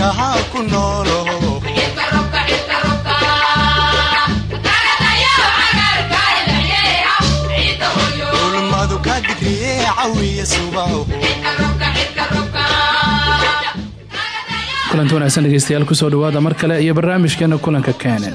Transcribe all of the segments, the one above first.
cirkaha ku noolo ulmadu ka digriye cawiya subaho kulanti wanaagsan dhegeystayaal ku soo dhawaada mar kale iyo barnaamijkeena kulanka kenen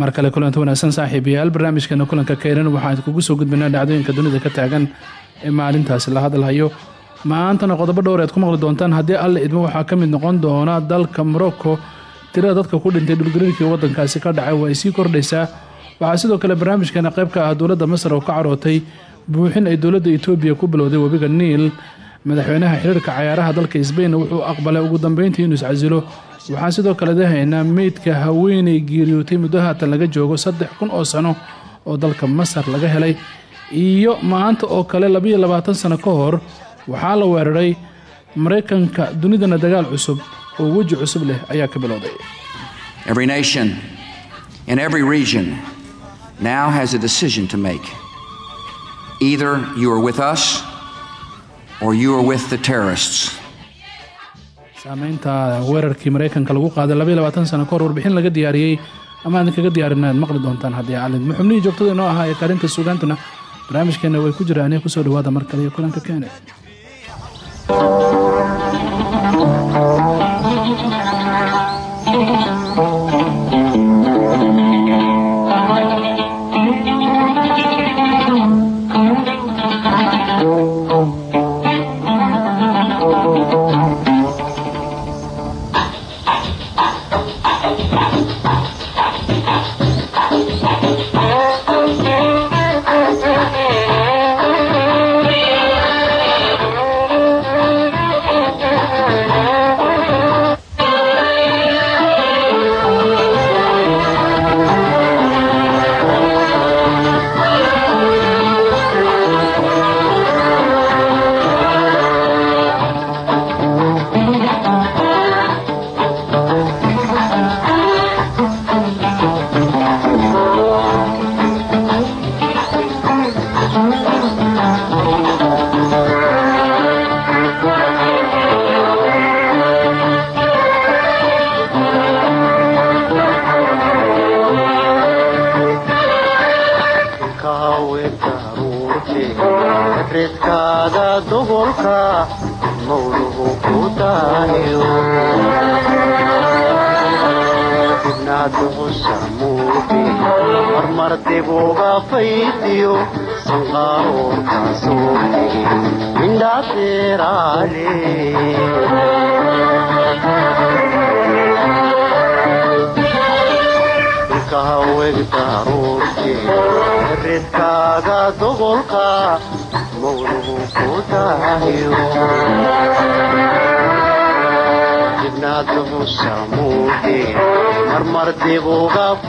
mar kale kulanti wanaagsan saaxiibayaal barnaamijkeena kulanka keynan waxaan kugu soo gudbaynaa dhacdooyinka dunida ka taagan ee maalintaasi la hadalhayo maantana qodobo dhowr ead ku maqli doontaan haddii alle idmo waxaa ka mid noqon doona dalka morocco tirada dadka ku dhintay dhulgariirkii waddankaasi ka dhacay waa ay sii kordhaysaa. Waxaa sidoo kale barnaamijkeena qayb ka ah dowladda masar oo ka carootay buuxin ay dowladda etoobiya ku bilowday webiga niil madaxweynaha xiriirka cayaaraha dalka sbain wuxuu aqbalay ugu dambeyntii inuu iscasilo waxaan sidoo kale dahaynaa meydka haweeney geeriyootay muddo haatan laga joogo saddex kun oo sano oo dalka masar laga helay iyo maanta oo kale labayo labaatan sano ka hor waxaa la weeraray maraykanka dunidana dagaal cusub oo weji cusub leh ayaa ka bilowday Every nation in every region now has a decision to make. Either you are with us or you are with the terrorists. Saameynta weerarkii maraykanka lagu qaaday labayo labaatan sano kahor warbixin laga diyaariyey ama aan idinkaga diyaarin aad maqli doontaan haddii calid muxubnihii joogtada inoo ahaa ee kaalinta suugaantuna barnaamijkeena way ku jiraan ku soo dhawaada mar kale iyo kulanka keene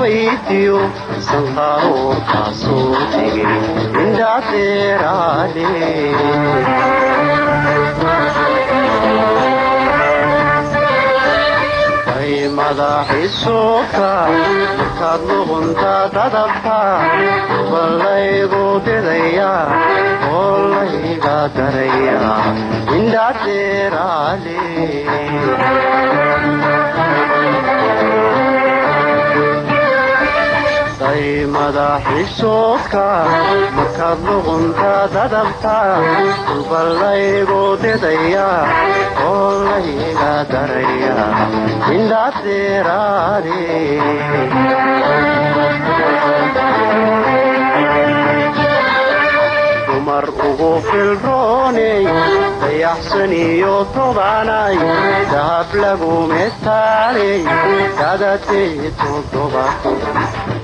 dibuga faydiyo sanqaaroorka suuti indhadeeraale madaxiisuka markaad luqunta dadabta ballaygu didaya oo layga daraya indhadeeraale day madaxiisuka markaad luqunta dadabta ballaygu didaya oo layga daraya indhadeeraale dumar ugu filrooney dayaxsan iyo tobanay dahab lagu metaaley dadadee toddobato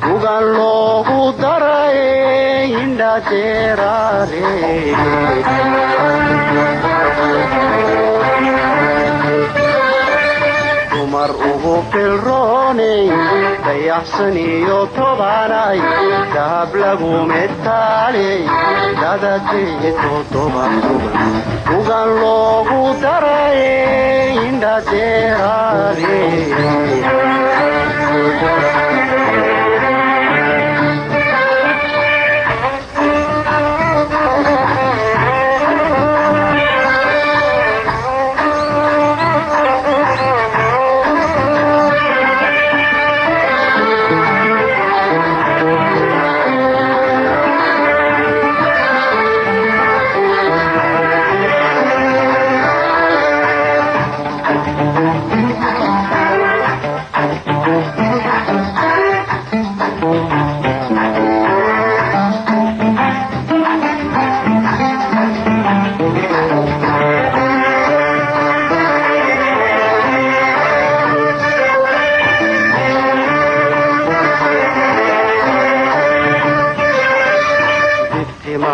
ugan loogu daray indhadeeraale dumar ugu filroonay dayaxsan iyo tobanay dahab lagu toddoba toban ugan loogu daray indhadeeraale dibtimaha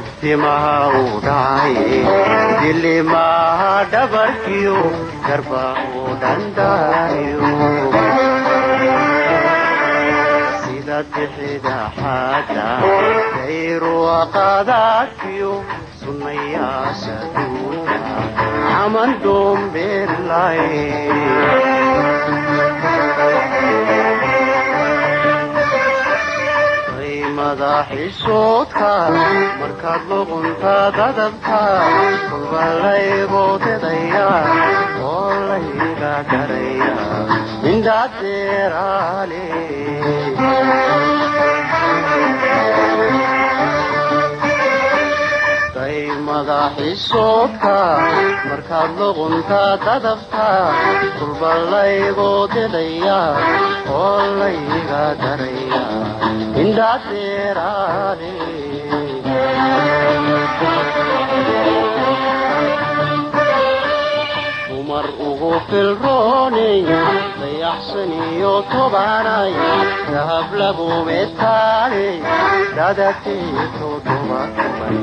doombeerlay dibtimaha u dhacay dilimaha dhabarkiyo garbaho dhandaayo sida bixida xaada dayruwaqadaadkiyo sunayaasha duuda caman doombeerlay madaxisoodka markaad luqunta dadabta kulba layboodedaya oo layga garaya indhadeeraale day madaxisoodka markaad luqunta dadabta kulba layboodedaya oo layga garaya indhadeeraale dumar ugu filroonay dayaxsan iyo tobanay dahab lagu metaaley dadadii toddoba toban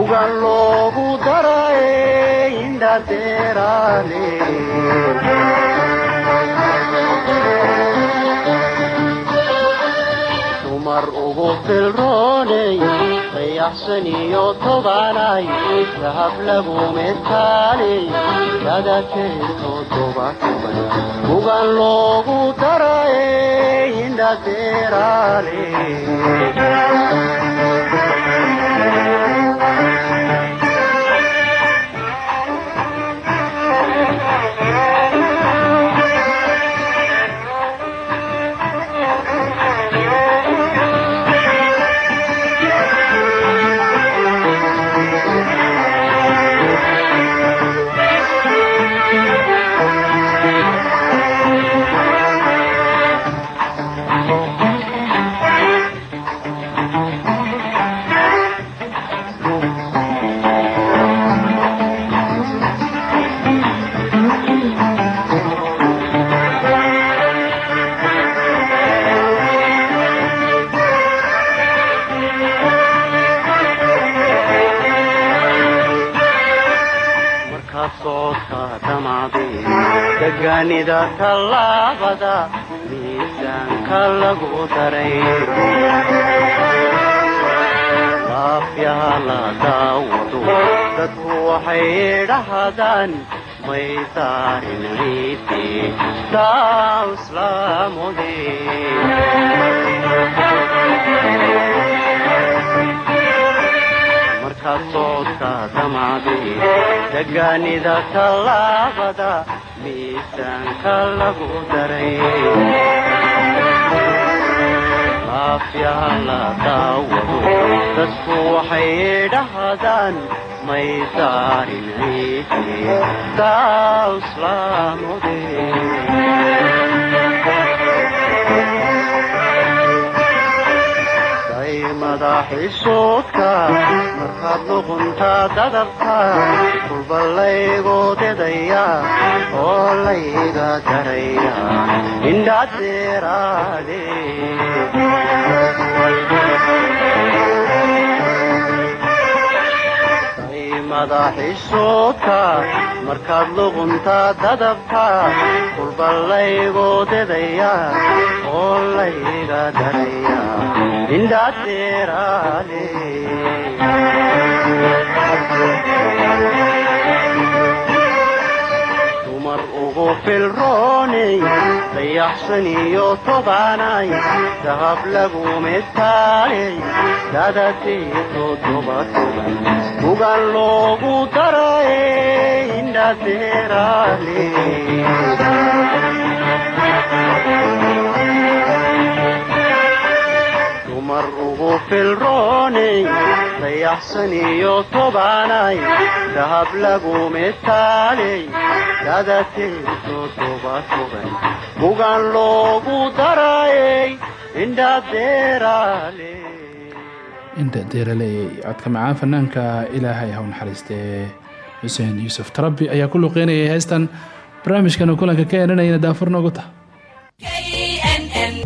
ugan loogu daray indhadeeraale dumar ugu filroonay dayaxsan iyo tobanay dahab lagu metaaley dadakee toddoba toban ugan loogu daray indhadeeraale markaad degaanida tallaabada miisaanka lagu daray laafyaha la daawado dadku waxay dhahdaan may daarin ciidii taa islaamode markaad degaanida tallaabada miisaanka lagu daray laafyaha la daawado dadku waxay dhahdaan may taa islaamode madaxiisuudka markaad luqunta dadabka kulbalaygu didaya oo layga daraya indhadeeraade madaxiisuudka markaad luqunta dadabka kulbalaygu didaya oo layga daraya indhadeeraale dumar ugu filroonay dayaxsan iyo tobanay dahab lagu metaaley dadatiiso toba toban bugan loogu daraye indhadeeraale dumar ugu filroonay dayaxsan iyo tobanay dahab lagu metaaley dadatiiso toba toban bugan loogu darayey indhadeeraale inta deeraleeyay codka macaan fanaanka ilaahay ha u naxariistee xuseen yuusuf tarabi ayaa ku luqeynayay heystan barnaamijkana kulanka ka eenanayana daafur noogu tah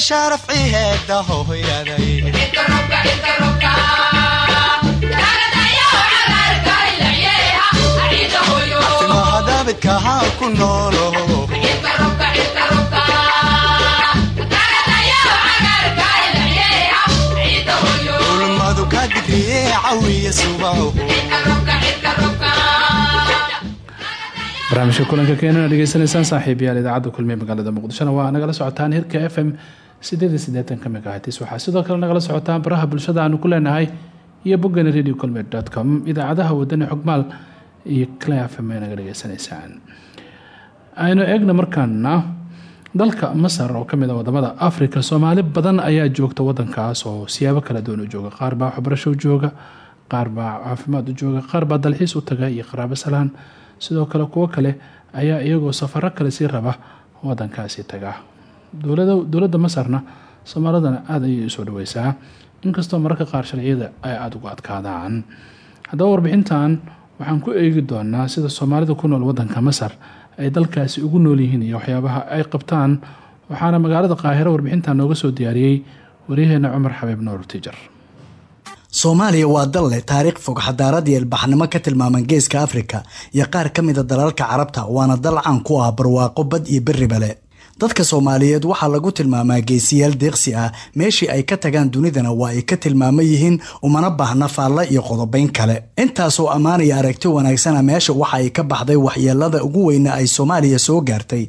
sharaf ciheeda hohoyaday timaha daabidka haa ku noolo ulmadu ka digriye cawiya subaho barnaamijka kulanka keenana dhegeysanaysaan saaxiibayaal idaacadda kulmiye magaalada muqdishona. Waa nagala socotaan hirka f m sideed sideetanka megahatis waxaa sidoo kale nagala socotaan baraha bulshada aanu ku leenahay iyo boggana radio culmed com. Idaacadaha wadani xogmaal iyo cla f naga dhegeysanaysaan aynu eegna markaana dalka masar oo ka mid a waddamada africa soomaali badan ayaa joogta wadankaas oo siyaabo kala duwan u jooga. Qaar baa waxbarasho u jooga qaar baa caafimaad u jooga qaar baa dalxiis u taga iyo qaraabo salaan sidoo kale kuwo kale ayaa iyagoo safaro kale sii raba wadankaasi taga. Dowladda masarna soomaalidana aada ayay u soo dhaweysaa. Inkastoo mararka qaar sharciyada ay aada ugu adkaadaan. Haddaba warbixintan waxaan ku eegi doonaa sida soomaalida ku nool wadanka masar ay dalkaasi ugu nool yihiin iyo waxyaabaha ay qabtaan waxaana magaalada qaahiro warbixintan nooga soo diyaariyey waryaheena cumar xabiib nuur tijar soomaaliya waa dal leh taariikh fog xadaarad iyo ilbaxnimo ka tilmaaman geeska afrika iyo qaar ka mida dalalka carabta waana dal caan ku ah barwaaqo bad iyo berriba leh dadka soomaaliyeed waxaa lagu tilmaamaa geesiyaal deeqsi ah. Meeshii ay ka tagaan dunidana waa ay ka tilmaamo yihiin umana baahna faalla iyo qodobayn kale. Intaasoo ammaanaya aragti wanaagsana meesha waxa ay ka baxday waxyeelada ugu weyna ay soomaaliya soo gaartay.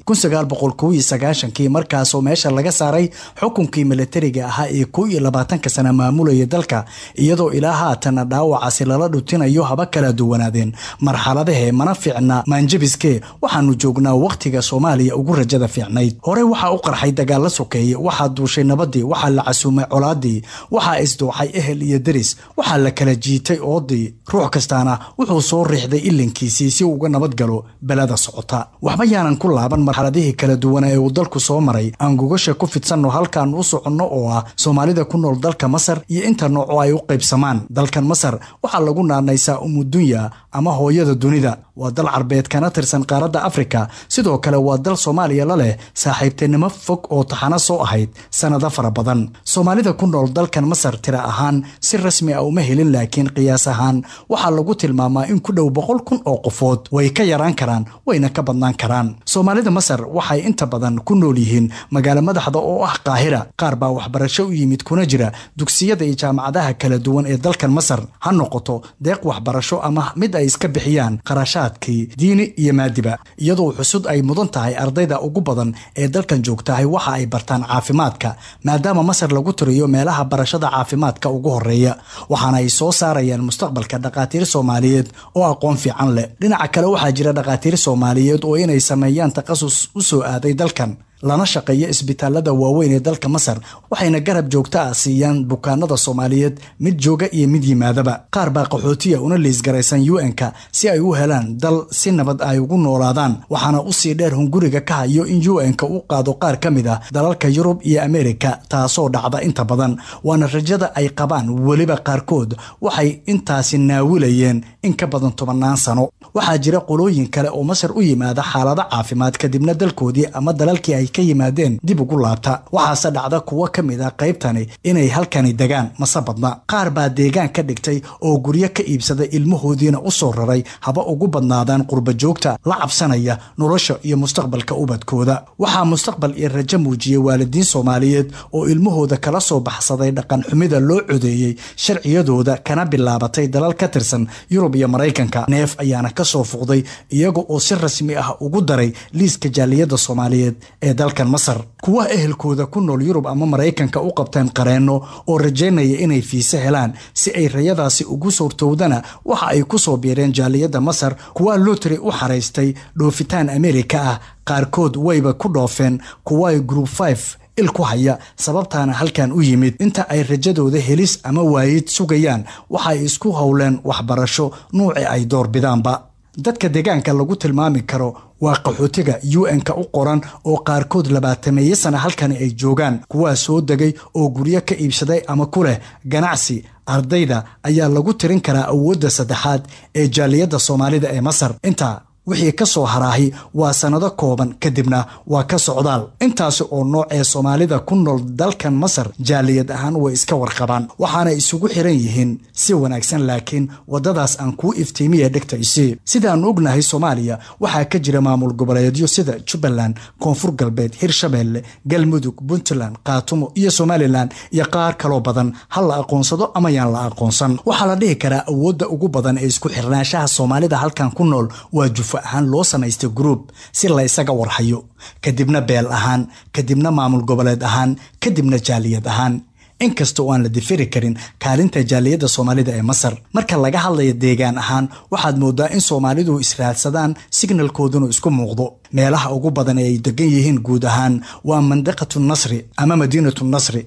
Kii markaasoo meesha laga saaray xukunkii milatariga ahaa ee kow iyo labaatanka sana maamulaya dalka iyadoo ilaa haatana dhaawacaasi lala dhutinayo haba kala duwanaadeen. Marxaladahee mana fiicna maanjabiskee waxaanu joognaa wakhtiga soomaaliya ugu rajada fiicnayd horey waxaa u qarxay dagaalla sokeeye waxaa duushay nabadii waxaa la casuumay colaadii waxaa isduuxay ehel iyo deris waxaa la kala jiitay oodii ruux kastaana wuxuu soo riixday ilinkiisii si uga nabad galo belada socota. Waxba yaanan ku laaban marxaladihii kala duwana ee uu dalku soo maray. Aan gogasha ku fidsanno halkaan u soconno oo ah soomaalida ku nool dalka masar iyo inta nooco ay u qaybsamaan. Dalkan masar waxaa lagu naanaysaa umudunya ama hooyada dunida waa dal carbeed kana tirsan qaaradda afrika. Sidoo kale waa dal soomaaliya la leh saaxiibtinimo fog oo taxano soo ahayd sannado fara badan. Soomaalida ku nool dalkan masar tira ahaan si rasmi ah uma helin laakiin qiyaas ahaan waxaa lagu tilmaamaa in ku dhow boqol kun oo qofood. Way ka yaraan karaan wayna ka badnaan karaan. Soomaalida masar waxay inta badan ku nool yihiin magaalo madaxda oo ah qaahira. Qaar baa waxbarasho u yimid kuna jira dugsiyada iyo jaamacadaha kala duwan ee dalkan masar. Ha noqoto deeq waxbarasho ama mid ay iska bixiyaan qarashaadkii diini iyo maadiba iyadoo xusud ay mudan tahay ardayda ugu badan ee dalkan joogtahay waxa ay bartaan caafimaadka maadaama masar lagu tiriyo meelaha barashada caafimaadka ugu horreeya waxaana ay soo saarayaan mustaqbalka dhakhaatiir soomaaliyeed oo aqoon fiican leh. Dhinaca kale waxaa jira dhakhaatiir soomaaliyeed oo inay sameeyaan takhasus u soo aaday dalkan lana shaqeeya isbitaalada waaweyn ee dalka masar waxayna garab joogta ah siiyaan bukaanada soomaaliyeed mid jooga iyo mid yimaadaba. Qaar baa qaxootiya una liisgaraysan u n-ka si ay u helaan dal si nabad ay ugu noolaadaan waxaana u sii dheer hunguriga ka hayo in u n-ka u qaado qaar ka mid ah dalalka yurub iyo ameerika taasoo dhacda inta badan. Waana rajada ay qabaan weliba qaarkood waxay intaasi naawilayeen in ka badan tobannaan sano. Waxaa jira qolooyin kale oo masar u yimaada xaalado caafimaad kadibna dalkoodii ama dalalkii ay ka yimaadeen dib ugu laabta. Waxaase dhacda kuwo ka mid ah qaybtani inay halkani degaan mase badna qaar baa deegaan ka dhigtay oo guryo ka iibsaday ilmahoodiina u soo raray haba ugu badnaadaan qurba joogta la cabsanaya nolosha iyo mustaqbalka ubadkooda. Waxaa mustaqbal iyo rajo muujiyey waalidiin soomaaliyeed oo ilmahooda kala soo baxsaday dhaqan xumida loo codeeyey sharciyadooda kana bilaabatay dalal ka tirsan yurub iyo maraykanka. Neef ayaana ka soo fuqday iyaga oo si rasmi ah ugu daray liiska jaaliyadda soomaaliyeed ee dalkan masar kuwa ehelkooda ku nool yurub ama maraykanka u qabteen qareenno oo rajaynaya inay fiise helaan si ay rayadaasi ugu suurtowdana waxa ay ku soo biireen jaaliyadda masar kuwa lotri u xaraystay dhoofitaan ameerika ah. Qaarkood wayba ku dhoofeen kuwa group 5 il ku haya sababtaana halkan u yimid inta ay rajadooda helis ama waayid sugayaan. Waxay isku howleen waxbarasho nuuci ay doorbidaanba dadka deegaanka lagu tilmaami karo waa qaxootiga u n-ka u qoran oo qaarkood labaatameeye sana halkani ay joogaan. Kuwaa soo degay oo guryo ka iibsaday ama ku leh ganacsi ardayda ayaa lagu tirin karaa awoodda saddexaad ee jaaliyadda soomaalida ee masar. Intaa wixii ka soo haraahi waa sannado kooban kadibna waa ka socdaal. Intaasi oo nooc ee soomaalida ku nool dalkan masar jaaliyad ahaan way iska warqabaan waxaana isugu xiran yihiin si wanaagsan laakiin waddadaas aan kuu iftiimiya dhegta isi sidaannu ognahay soomaaliya waxaa ka jira maamul goboleedyo sida jubbaland koonfur galbeed hirshabeelle galmudug puntland kaatumo iyo somalilan iyo qaar kaloo badan. Ha la aqoonsado ama yaan la aqoonsan. Waxaa la dhihi karaa awoodda ugu badan ee isku xirnaanshaha soomaalida halkan ku nool waa jufo ahaan loo samaystay gruub si la ysaga warhayo kadibna beel ahaan kadibna maamul goboleed ahaan kadibna jaaliyad ahaan. Inkasta oo aan la difiri karin kaalinta jaaliyadda soomaalida ee masar marka laga hadlayo deegaan ahaan waxaad moodaa in soomaalidu israadsadaan signalkooduna isku muuqdo. Meelaha ugu badan ee ay degan yihiin guud ahaan waa mandaqatu nasri ama madiinatu nasri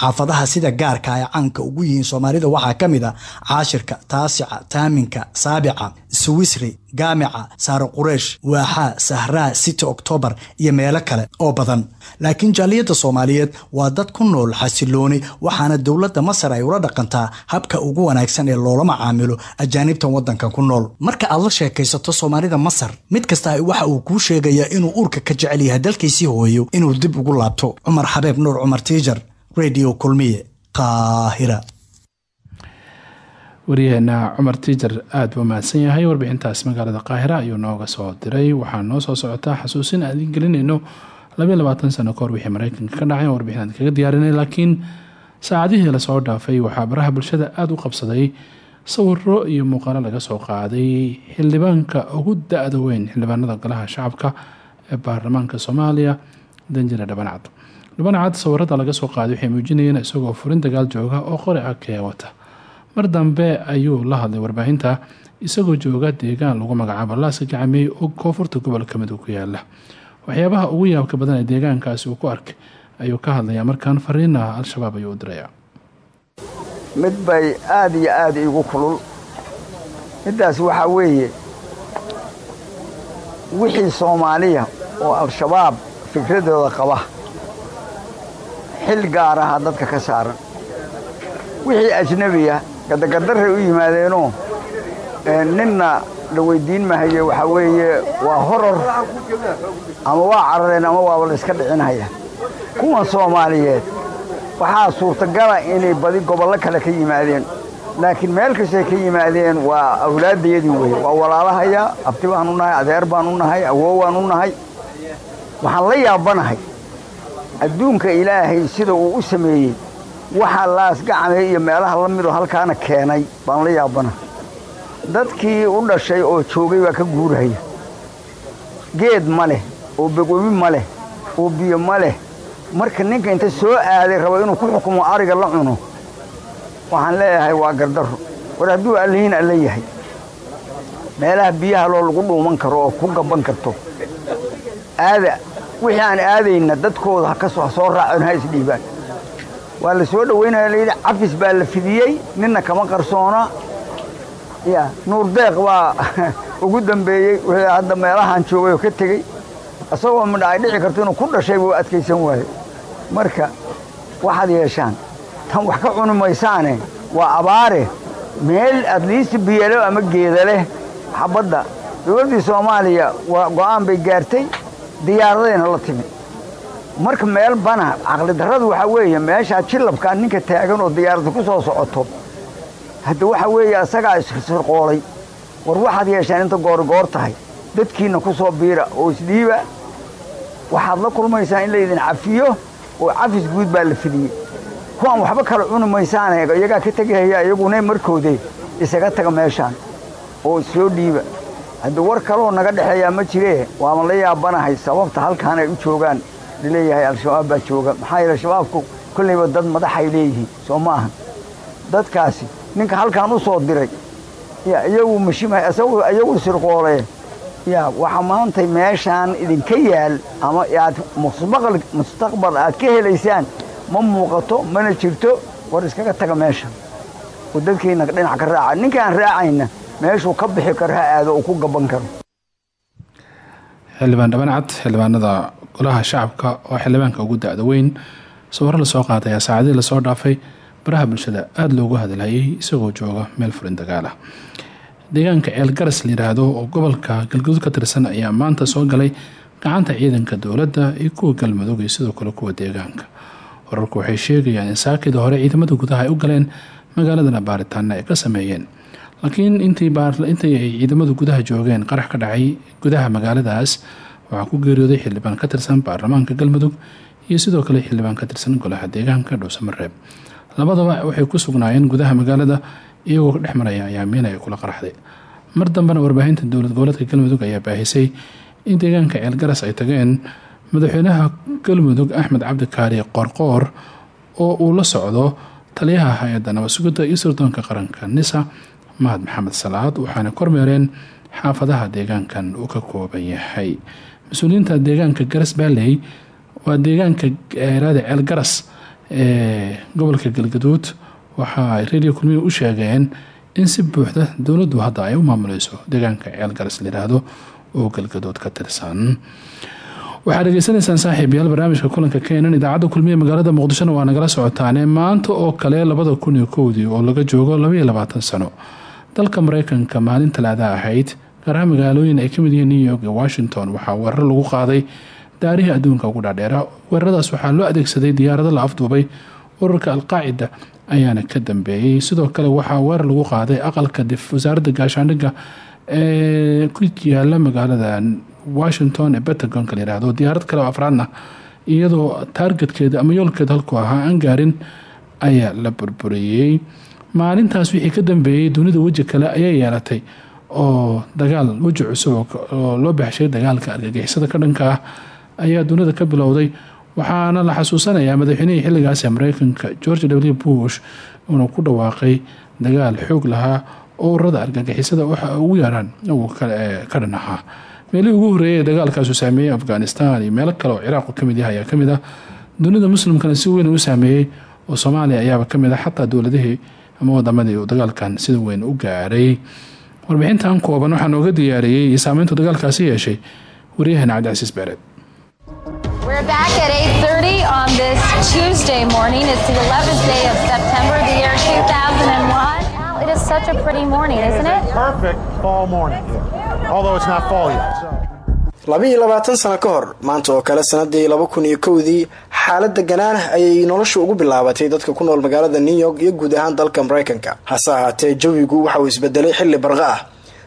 xaafadaha sida gaarka ay caanka ugu yihiin soomaalida waxaa ka mid a caashirka taasica taaminka saabica swisri gaamica saare qureesh waaxaa sahraa city octobar iyo meelo kale oo badan. Laakiin jaaliyadda soomaaliyeed waa dad ku nool xasilooni waxaana dowladda masar ay ula dhaqantaa habka ugu wanaagsan ee loola macaamilo ajaanibtan waddanka ku nool. Marka aad la sheekaysato soomaalida masar mid kasta waxa uu kuu sheegayaa inuu uurka ka jecel yahay dalkiisii hooyo inuu dib ugu laabto. Cumar xabeeb nuur cumar tiijar radio kulmiye qaahira. Waryaheena cumar tiijar aada buu mahadsan yahay. Warbixintaas magaalada qaahira ayuu nooga soo diray. Waxaa noo soo socotaa xasuusin idin gelinayno sano kahor wixii mareykanka ka dhacay. Warbixin aan kaga diyaarinay laakiin saacadihii la soo dhaafay waxaa baraha bulshada aada u qabsaday sawiro iyo muuqaalo laga soo qaaday. Xildhibaanka ugu da-da weyn xildhibaanada golaha shacabka ee baarlamaanka soomaaliya danjire dhabancad dhabancad sawirada laga soo qaaday waxay muujinayeen isagoo furin dagaal jooga oo qori ah kee wata. Mar dambe ayuu la hadlay warbaahinta isagoo jooga deegaan lagu magacaabo. Laaska gacmeey oo koonfurta gobolka midug ku yaalla waxyaabaha ugu yaabka badan ee deegaankaasi uu ku arkay ayuu ka hadlayaa markaan fariinaha al-shabaab ayuu u diraya mid bay aada iyo aada iigu kulul. Middaas waxaa weeye wixii soomaaliya oo al-shabaab fikradooda qaba xil gaar aha dadka ka saaran. Wixii ajnebiya gadagadarray u yimaadeenoo ninna la weydiin mahaye waxaa weeye waa horor ama waa carareen ama waaba la iska dhicinhaya kuwan soomaaliyeed waxaa suurtagala inay badi gobollo kale ka yimaadeen laakiin meel kastay ka yimaadeen waa awlaaddayadii weye waa walaalahaya abti baan u nahay adeer baan u nahay awoow baan u nahay. Waxaan la yaabanahay adduunka ilaahay sida uu u sameeyey waxaa laasgacmay iyo meelaha la midoo halkaana keenay baan la yaabanahay dadkii u dhashay oo joogay baa ka guurahaya geed ma leh oo begobi ma leh oo biyo ma leh. Marka ninka inta soo aaday rabo inuu ku xukumo ariga la cuno waxaan leeyahay waa gardarro war hadduu allihiin alla yahay meelaha biyaha loo lagu dhuuman karo oo ku gabban karto aada wixii aan aadayna dadkooda ha soo raacon ha isdhiibaan. Waa la soo dhowaynaya layidhi cafis baa la fidiyey ninna kama qarsoona. Ya nuur deeq baa ugu dambeeyey wixii hadda meelahaan joogay oo ka tegey. Isagoo midha ay dhici karto inuu ku dhashay buu adkaysan waayo marka waxaad yeeshaan tan wax ka cuni maysaane waa abaare. Meel adliisi biyalo ama geeda leh. Xabadda dowladdii soomaaliya waa go'aan bay gaartay diyaaradayna la timi. Marka meel bana caqli darradu waxaa weeye meeshaa jillabkaa ninka taagan oo diyaaradda ku soo socoto hadda waxaa weeye asagaa isirqoolay war waxaad yeeshaan inta goorigoor tahay dadkiinna ku soo biira oo isdhiiba waxaad la kulmaysaa in laydin cafiyo oo cafis guud baa la fidiyey. Kuwaan waxba kala cuni maysaane iyagaa ka tegahaya iyaguna markoode isaga taga meeshaan oo soo dhiiba hadda war kaloo naga dhexeeyaa ma jiree waama la yaabanahay sababta halkaan ay u joogaan? Laleeyahay al-shabaab baa jooga. Maxaa yeele shabaabku kollayba dad madaxay leeyihiin soo ma ahan dadkaasi ninka halkaan u soo diray ya iyagu mashima iyagu sirqoolee. Ya waxa maantay meeshaan idinka yaal ama aad mustaqbal mustaqbal aad ka helaysaan ma muuqato mana jirto war iskaga taga meesha. Oo dadkiina dhinac ka raaca. Ninkaan raacayna meeshuu ka bixi karo aado uu ku gaban karo. Xildhibaan dhabancad xildhibaanada golaha shacabka oo xildhibaanka ugu da-da weyn. Sawiro la soo qaadayaa saacadihii la soo dhaafay. Baraha bulshada aada loogu hadalhayay isagoo jooga meel furin dagaal ah. Deegaanka ceelgaras layidhaahdo oo gobolka galguduud ka tirsan ayaa maanta soo galay gacanta ciidanka dowladda iyo kuwa galmudug iyo sidoo kale kuwa deegaanka. Wararku waxay sheegayaan in saakida hore ciidamada gudaha ay u galeen magaaladana baaritaana ay ka sameeyeen laakiin intii ay ciidamadu gudaha joogeen qarax ka dhacay gudaha magaaladaas waxaa ku geeriyooday xildhibaan ka tirsan baarlamaanka galmudug iyo sidoo kale xildhibaan ka tirsan golaha deegaanka dhowsamareeb labadaba waxay ku sugnaayeen gudaha magaalada iyagoo dhex maraya ayaa miina ay kula qaraxday. Mar dambena warbaahinta dowlad goboleedka galmudug ayaa baahisay in deegaanka ceelgaras ay tageen madaxweynaha galmudug axmed cabdikaari qoorqoor oo uu la socdo taliyaha hay'adda nabadsugidda iyo sirdoonka qaranka nisa mahad maxamed salaad waxaana kormeereen xaafadaha deegaankan uu ka kooban yahay. Mas'uuliyiinta deegaanka garas baaley waa deegaanka eeraada ceel garas ee gobolka galgaduud. Waxa ay radio kulmiga u sheegeen in si buuxda dowladdu hadda ay u maamuleyso deegaanka ceel garas layidhaahdo oo galgaduud ka tirsan. Waxaad dhegeysanaysaan saaxiibayaal barnaamijka kulanka keenan idaacadda kulmiye magaalada muqdishona waa nagala socotaane maanta oo kale labada kun iyo kowdii oo laga joogo labaiyo labaatan sano dalka mareykanka maalin talaada ahayd gaaraha magaalooyin ay ka mid yihiin new york iyo washington waxaa weerar lagu qaaday daarihii adduunka ugu dhaadheera. Weeraradaas waxaa loo adeegsaday diyaarado la afduubay ururka alqaacida ayaana ka dambeeyey sidoo kale waxaa weerar lagu qaaday aqalka wasaaradda gaashaandhigga ee ku yaalla magaalada washington ee pentagonka layihahdo diyaarad kale oo afraadna iyadoo taargetkeeda ama yoolkeeda halku ahaa aan gaarin ayaa la burburiyey maalintaas wixii ka dambeeyey dunida weji kale ayay yeelatay oo dagaal weji cusub oo loo baxshay dagaalka argagixisada ka dhanka ah ayaa dunida ka bilowday. Waxaana la xasuusanayaa madaxweynihii xilligaas ee mareykanka george w. Bush inuu ku dhawaaqay dagaal xoog lahaa oo ururada argagixisada waxa ugu yaraan ka dhan ahaa. Meelihii ugu horeeyay ee dagaalkaasu saameeyey afghanistan iyo meelo kale oo ciraaq ka mid yaha ayaa ka mid ah. Dunida muslimkana si weyn u saameeyey oo soomaaliya ayaaba ka mid ah xataa dowladihii ama wadamadii uu dagaalkan sida weyn u gaaray warbixintan kooban waxaa nooga diyaariyey iyo saameyntu dagaalkaasi yeeshay waryahana cabdicasiis beereed We're back at 8.30 on this Tuesday morning. It's the 11th day of September, the year 2001. Al, it is such a pretty morning, isn't it? Perfect fall morning. although it's not fall yet. So. Labiiyo labaatan sano ka hor maanta oo kale sanadii laba kun kowdii xaalada ganaanah ayay noloshu ugu bilaabatay dadka ku nool magaalada new york iyo guud ahaan dalka maraykanka hase ahaatee jawigu waxa uu isbedelay xilli barqa ah.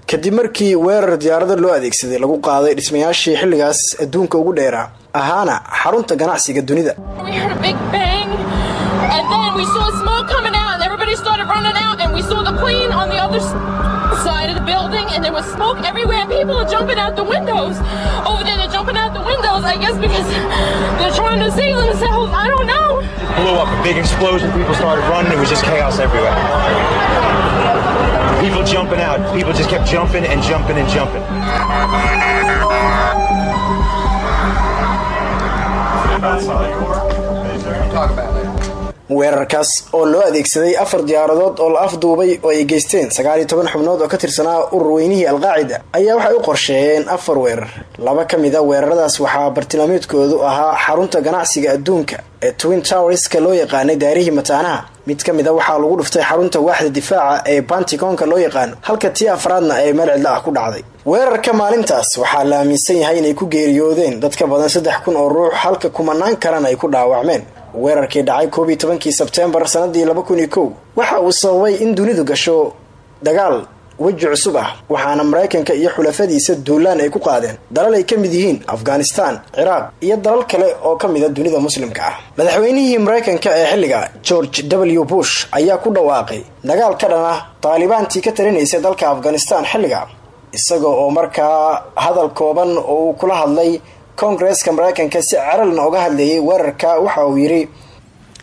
Kadib markii weerar diyaarado loo adeegsaday lagu qaaday dhismayaashii xilligaas adduunka ugu dheeraa ahaana xarunta ganacsiga dunida Side of the building, and there was smoke everywhere, and people are jumping out the windows. Over there, they're jumping out the windows, I guess because they're trying to save themselves. I don't know. Blew up a big explosion. People started running. It was just chaos everywhere. People jumping out. People just kept jumping and jumping and jumping. Weerarkaas oo loo adeegsaday afar diyaaradood oo la afduubay oo ay geysteen sagaaliyo toban xubnood oo ka tirsanaa urur weynihii alqaacida ayaa waxay u qorsheeyeen afar weerar. Laba ka mid a weeraradaas waxaa bartilmaameedkoodu ahaa xarunta ganacsiga adduunka ee twin towerska loo yaqaanay daarihii mataanaha. Mid ka mid a waxaa lagu dhuftay xarunta waaxda difaaca ee banticoonka loo yaqaano halka tii afraadna ay meel cidla ah ku dhacday. Weerarka maalintaas waxaa la aaminsan yahay inay ku geeriyoodeen dad ka badan saddex kun oo ruux halka kumanaan kalena ay ku dhaawacmeen weerarkii dhacay koob iyo tobankii sebteembar sanadii laba kun iyo kow. Waxa uu sababay in dunidu gasho dagaal weji cusub ah waxaana maraykanka iyo xulafadiisa duulaan ay ku qaadeen. Dalal ay ka mid yihiin afghanistan ciraaq iyo dalal kale oo ka mida dunida muslimka ah. Madaxweynihii maraykanka ee xilliga george w. Bush ayaa ku dhawaaqay dagaal ka dhan ah taalibaantii ka talinaysay dalka afghanistan xilliga isaga oo markaa hadal kooban oo uu kula hadlay koongareeska maraykanka si caralna oga hadleeyay weerarka waxa uu yidhi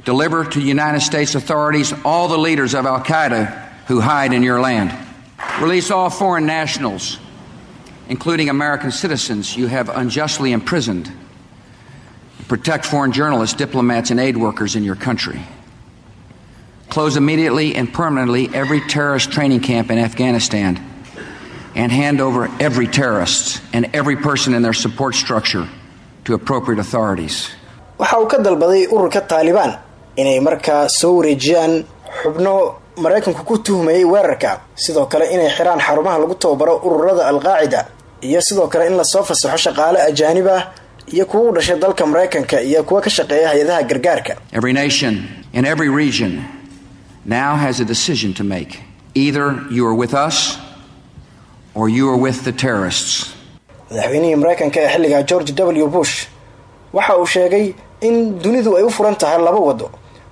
Deliver to United States authorities all the leaders of Al Qaeda who hide in your land. Release all foreign nationals, including American citizens you have unjustly imprisoned. Protect foreign journalists, diplomats, and aid workers in your country. Close immediately and permanently every terrorist training camp in Afghanistan and hand over every terrorist and every person in their support structure to appropriate authorities. waxa uu ka dalbaday ururka taalibaan inay markaa soo wareejiyaan xubno maraykanku ku tuhmayay weerarka sidoo kale inay xiraan xarumaha lagu tababaro ururada alqaacida iyo sidoo kale in la soo fasaxo shaqaale ajaanib ah iyo kuwa u dhashay dalka maraykanka iyo kuwa ka shaqeeya hay'adaha gargaarka Every nation in every region now has a decision to make. Either you are with us or you are with the terrorists. Madaxweynihii maraykanka ee xilliga george w. Bush waxa uu sheegay in dunidu ay u furan tahay laba wado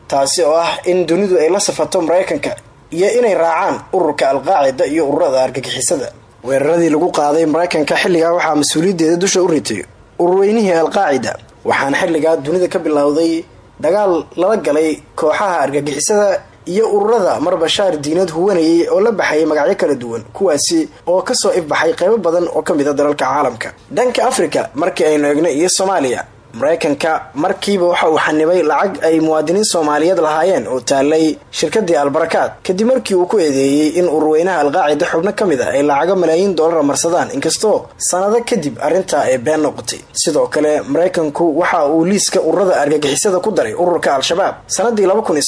taasi oo ah in dunidu ay la safato maraykanka iyo inay raacaan ururka alqaacida iyo ururada argagixisada. Weeraradii lagu qaaday maraykanka xilligaa waxaa mas'uuliyaddeeda dusha u ritay ururweynihii alqaacida waxaana xilligaa dunida ka bilowday dagaal lala galay kooxaha argagixisada iyo ururada mar bashaar diinad huwanayay oo la baxayay magacyo kala duwan kuwaasi oo ka soo ifbaxay qeybo badan oo ka mid a dalalka caalamka. Dhanka afrika markii aynu eegnay iyo soomaaliya maraykanka markiiba waxa uu xanibay lacag ay muwaadiniin soomaaliyeed lahaayeen oo taalay shirkadii albarakaad. Kadib markii uu ku eedeeyey in ururweynaha alqaacida xubno ka mid ah ay lacago malaayiin doolara marsadaan inkastoo sanado kadib arrintaa ay been noqotay. Sidoo kale maraykanku waxa uu liiska ururada argagixisada ku daray ururka al-shabaab sanadii laba kun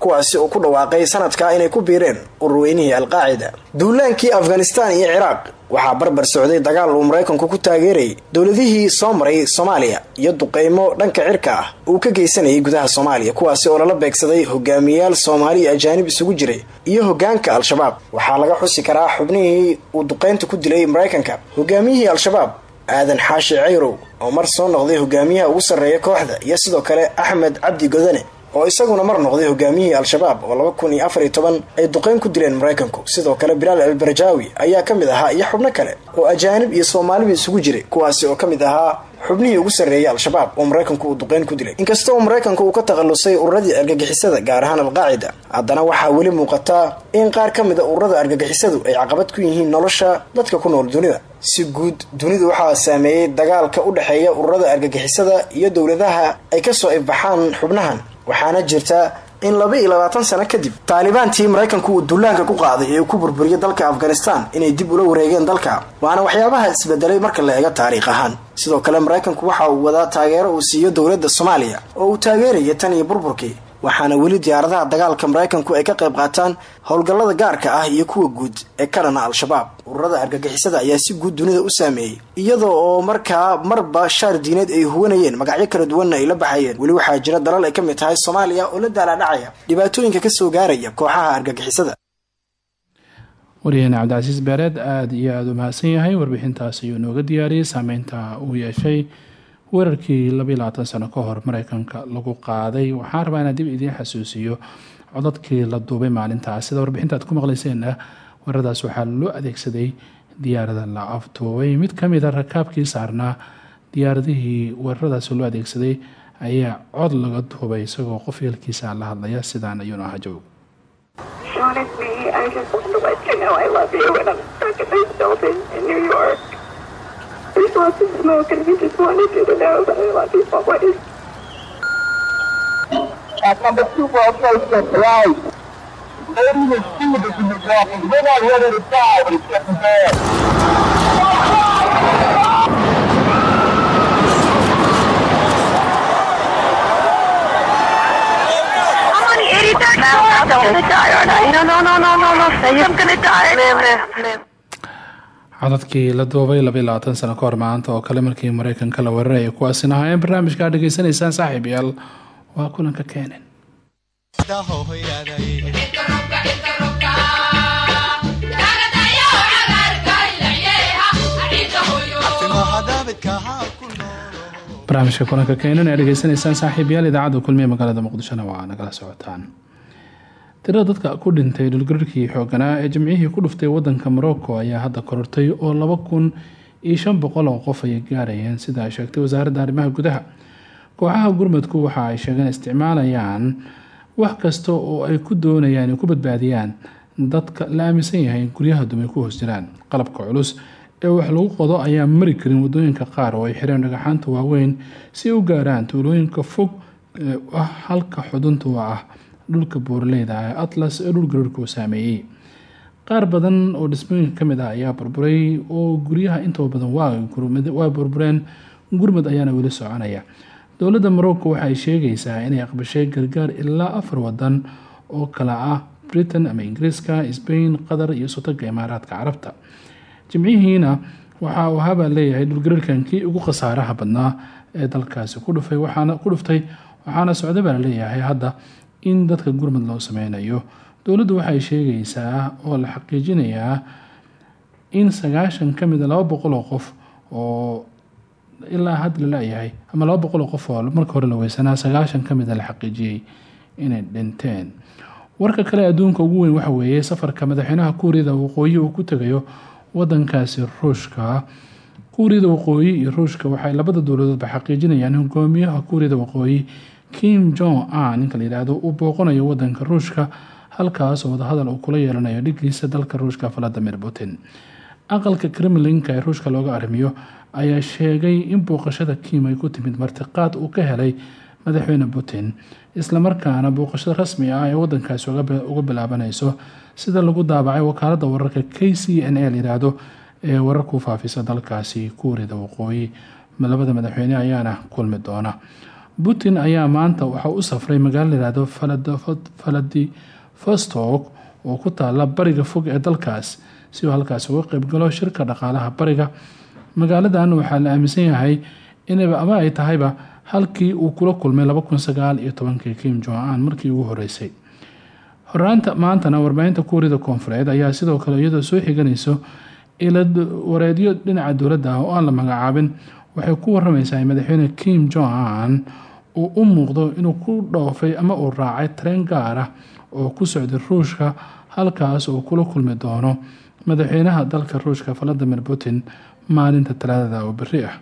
kuwaasi uu ku dhawaaqay sanadkaa inay ku biireen ururweynihii alqaacida duulaankii afghanistan iyo ciraaq waxaa barbar socday dagaal uu maraykanku ku taageerayay dowladihii soo maray soomaaliya iyo duqeymo dhanka cirka ah. Uu ka geysanayay gudaha soomaaliya kuwaasi oo lala beegsaday hogaamiyayaal soomaali iyo ajaanib isugu jiray iyo hogaanka al-shabaab. Waxaa laga xusi karaa xubnihii uu duqeynta ku dilay maraykanka. Hogaamiyihii al-shabaab aadan xaashi cayrow oo mar soo noqday hogaamiyaha ugu sarreeya kooxda iyo sidoo kale axmed cabdi godane oo isaguna mar noqday hogaamiyihii al-shabaab oo laba kun iyo afar iyo toban ay duqeyn ku dileen maraykanku. Sidoo kale bilaal albarjaawi ayaa ka mid ahaa iyo xubno kale oo ajaanib iyo soomaaliba isugu jiray kuwaasi oo ka mid ahaa xubnihii ugu sarreeyay al-shabaab oo maraykanku uu duqeyn ku dilay. Inkastoo maraykanku uu ka takhalusay ururadii argagixisada gaar ahaan alqaacida haddana waxaa weli muuqataa in qaar ka mid a ururada argagixisadu ay caqabad ku yihiin nolosha dadka ku nool dunida. Si guud dunidu waxaa saameeyey dagaalka u dhexeeya ururada argagixisada iyo dowladaha ay ka soo ifbaxaan xubnahan waxaana jirta in laba iyo labaatan sano kadib taalibaantii maraykanku uu dullaanka ku qaaday ee uu ku burburiyay dalka afghanistan inay dib ula wareegeen dalka waana waxyaabaha isbedelay marka la eego taariikh ahaan. Sidoo kale maraykanku waxa uu wadaa taageero uu siiyo dowladda soomaaliya oo uu taageeraya tan iyo burburkii waxaana weli diyaaradaha dagaalka maraykanku ay ka qayb qaataan howlgallada gaarka ah iyo kuwa guud ee ka dhana al-shabaab. Ururada argagixisada ayaa si guud dunida u saameeyey iyadoo oo markaa marba shaar diineed ay huwanayeen magacyo kala duwanna ay la baxayeen. Weli waxaa jira dalal ay ka mid tahay soomaaliya oo la daalaadhacaya dhibaatooyinka ka soo gaaraya kooxaha argagixisada. Waryaheena cabdicasiis beereed aada iyo aada u mahadsan yahay warbixintaas ayuu nooga diyaariyey saameynta uu yeeshay weerarkii sano ka hor mareykanka lagu qaaday waxaan rabaa inaan dib idiin xasuusiyo codadkii la duubay maalintaas. Sida warbixinta aad ku maqlayseenna weeraradaas waxaa loo adeegsaday diyaarada la afduubay mid ka mid a rakaabkii saarnaa diyaaradihii weeraradaas loo adeegsaday ayaa cod laga duubay isagoo qof yeelkiisa la hadlaya sidaan ayuuna ahaa joog Sean, it's me. I just wanted to let you know I love you, and I'm stuck in this building in New York. There's lots of smoke, and we just wanted you to know that I love you always. At number two World Trade Center, right. Lady was stewardess in the office. We're not ready to die, but it's getting bad. I'm on the 83rd floor. I'm gonna die, aren't I? No, no, no, no, no, no. I'm gonna die. Live, live, live. Codadkii la duubay labaiyo labaatan sano ka hor maanta oo kale markii mareykanka la weeraraya kuwaasina ahaayeen barnaamijka aad dhegeysanaysaan saaxiib yaal. Waa kulanka keenan barnaamijka kulanka keenan ee dhegeysanaysaan saaxiib idaacadda kulmiye magaalada muqdishona waa nagala socotaan tirada dadka ku dhintay dhulgararkii xooganaa ee jimcihii ku dhuftay wadanka morocco ayaa hadda korortay oo laba kun iyo shan boqol oo qof ayay gaarayeen sida ay sheegtay wasaaradda arrimaha gudaha. Kooxaha gurmadku waxa ay sheegeen isticmaalayaan wax kasta oo ay ku doonayaan inay ku badbaadiyaan dadka la aaminsan yahay in guryaha dumay ku hoos jiraan. Qalabka culus ee wax lagu qodo ayaa mari karin waddooyinka qaar oo ay xireen dhagaxaanta waaweyn si ay u gaaraan tuulooyinka fog ee ah halka xudunta u ah dhulka buuraleyda ee atlas ee dhul gararka uu saameeyey. Qaar badan oo dhismooyinka ka mid ah ayaa burburay oo guryaha intoo badan waa burbureen gurmad ayaana weli soconaya. Dowladda morocco waxay sheegaysaa inay aqbashay gargaar ilaa afar wadan oo kala ah britain ama ingiriiska sbain qatar iyo sotoga imaaraadka carabta. Jimcihiina waxa uu habaa leeyahay dhulgararkan kii ugu khasaaraha badnaa ee dalkaasi ku dhuftay waxaana socda baa la leeyahay hadda in dadka gurmad loo sameynayo dowladdu waxay sheegaysaa oo la xaqiijinayaa in sagaashan ka mid a laba boqol qof oo ilaa hadda la leeyahay ama laba boqol qof oo marka hore la weysanaa sagaashan ka mid a la xaqiijiyey inay dhinteen. Warka kale adduunka ugu weyn waxa weeye safarka madaxweynaha kuuriyada waqooyi uu ku tegayo wadankaasi ruushka. Kuuriyada waqooyi iyo ruushka waxay labada dowladoodba xaqiijinayaan hogaamiyaha kuuriyada waqooyi kim jong a ninka la yidhaahdo uu booqanayo wadanka ruushka halkaas oo wadahadal uu kula yeelanayo dhigiisa dalka ruushka valadimir putin. Aqalka kremlinka ee ruushka looga arrimiyo ayaa sheegay in booqashada kim ay ku timid martiqaad uu ka helay madaxweyne putin islamarkaana booqashada rasmi ah ee wadankaasi uga bilaabanayso sida lagu daabacay wakaalada wararka k c n a ee wararku faafisa dalkaasi kuuriyada waqooyi labada madaxweyne ayaana kulmi doona putin ayaa maanta waxa u safray magaalo layihahdo oo ku taala bariga fog ee dalkaas si uu halkaasi uga qeybgalo shirka dhaqaalaha bariga. Magaaladan waxaa la aaminsan yahay inaba ama ay tahayba halkii uu kula kulmay laba kun sagaal iyo tobankii kim jong-an markii ugu horeysay horaanta maantana warbaahinta kuuriyada koonfureed ayaa sidoo kale iyadoo soo xiganayso ilad wareedyo dhinaca dowladda ah oo aan la magacaabin waxay ku waramaysaa in madaxweyne kim jong-an uu u muuqdo inuu ku dhoofay ama uu raacay tareen gaar ah oo ku socday ruushka halkaas oo kula kulmi doono madaxweynaha dalka ruushka valadimir putin maalinta talaadada oo beri ah.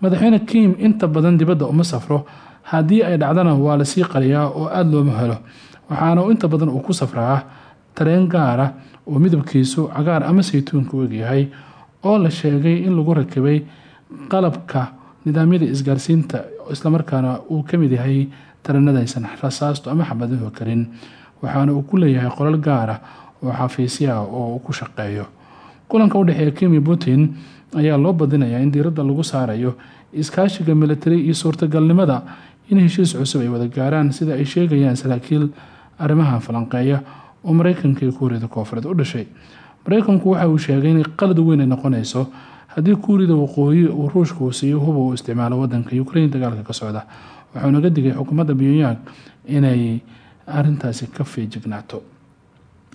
Madaxweyne kim inta badan dibadda uma safro haddii ay dhacdana waa la sii qariyaa oo aada looma helo waxaana inta badan uu ku safraa tareen gaara oo midabkiisu cagaar ama saytuunka u egyahay oo la sheegay in lagu rakibay qalabka nidaamyada isgaarsiinta islamarkaana uu ka mid yahay taranadaysan rasaastu ama xabaduhu karin. Waxaana uu ku leeyahay qolal gaara oo xafiisyaha oo uu ku shaqeeyo. Kulanka u dhexeeya kimi putin ayaa loo badinayaa in diiradda lagu saarayo iskaashiga militari iyo suurtagalnimada in heshiis cusub ay wada gaaraan sida ay sheegayaan saraakiil arrimaha falanqeeya oo mareykanka iyo kuuriyada koofureed u dhashay. Mareykanku waxa uu sheegay inay qalad weyn ay noqonayso haddii kuuriyada waqooyi uu ruushka uu siiyo huba uu isticmaalo wadanka ukraine dagaalka ka socda. Wuxuu naga digay xukuumadda pyongyang inay arintaasi ka feejignaato.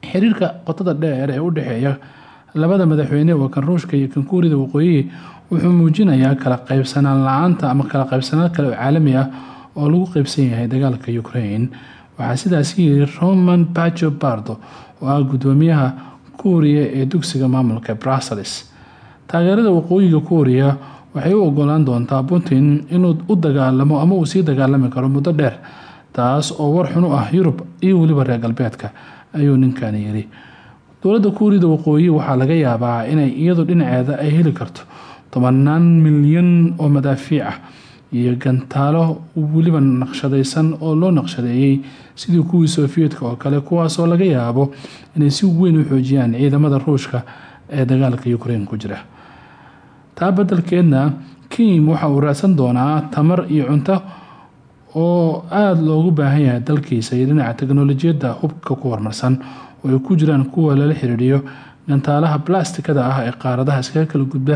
Xiriirka qotada dheer ee u dhexeeya labada madaxweyne waa kan ruushka iyo kan kuuriyada waqooyi wuxuu muujinayaa kala qaybsanaan la'aanta ama kala qaybsanaan kale oo caalami ah oo lagu qeybsan yahay dagaalka ukraine. Waxaa sidaasi yiri roman bajo bardo oo ah gudoomiyaha kuuriya ee dugsiga maamulka brussels taageerada waqooyiga kuuriya waxay u ogolaan doontaa putin inuu u dagaalamo ama uu sii dagaalami karo muddo dheer taas oo war xun u ah yurub iyo weliba reer galbeedka ayuu ninkani yiri dowladda kuuriyada waqooyi waxaa laga yaabaa inay iyadu dhinaceeda ay heli karto tobanaan milyan oo madaafiic ah iyo gantaalo weliba naqshadaysan oo loo naqshadeeyey sidii kuwii sofiyeetka oo kale kuwaasoo laga yaabo inay si weyn u xoojiyaan ciidamada ruushka ee dagaalka ukraine ku jira taa badelkeedna kim waxa uu raadsan doonaa tamar iyo cunto oo aada loogu baahan yahay dalkiisa iyo dhinaca teknolojiyadda hubka ku horumarsan. Oo ay ku jiraan kuwa lala xiriiriyo gantaalaha blastikada ah ee qaaradaha iskaga kala gudba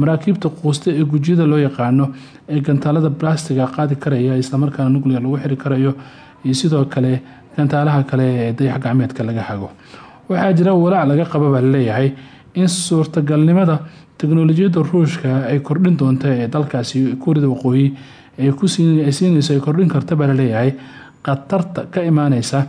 maraakiibta quusta ee gujiyada loo yaqaano ee gantaalada blastiga qaadi karaya islamarkaana nuclear lagu xiri karayo iyo sidoo kale gantaalaha kale ee dayax gacmeedka laga hago. Waxaa jira walaac laga qaba baa la leeyahay in suurtagalnimada teknolojiyadda ruushka ay kordhin doonto ee dalkaasi kuurida waqooyi ay siinayso ay kordhin karta baa la leeyahay khatarta ka imaaneysa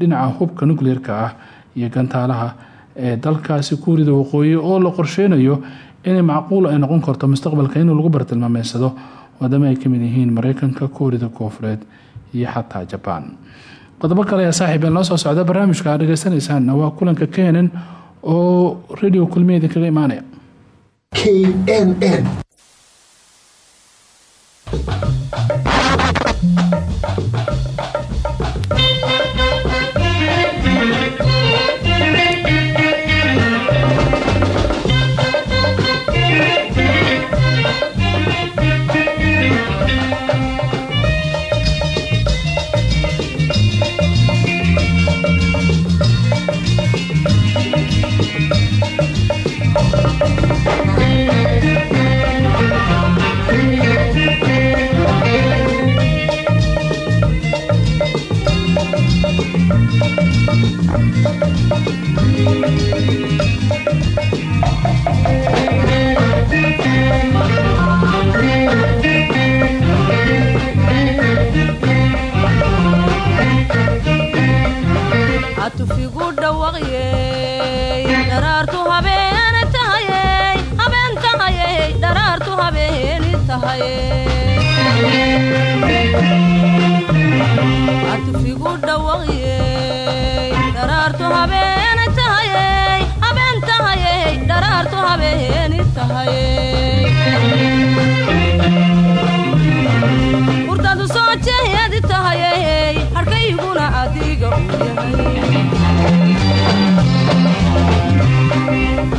dhinaca hubka nucleerka ah iyo gantaalaha ee dalkaasi kuurida waqooyi oo la qorsheynayo inay macquul ay noqon karto mustaqbalka in lagu bartilmaameysado wadamo ay ka mid yihiin mareykanka kuurida koofureed iyo xataa jabaan qodobo kale ayaa saaxiib soo socda barnaamijka aad dhegeysanaysaanna waa kulanka kenen oo radio kulmiya idinkaga imaanaya. Dhawaqyey tahayatufigu dhawaqyey dharaartu habeen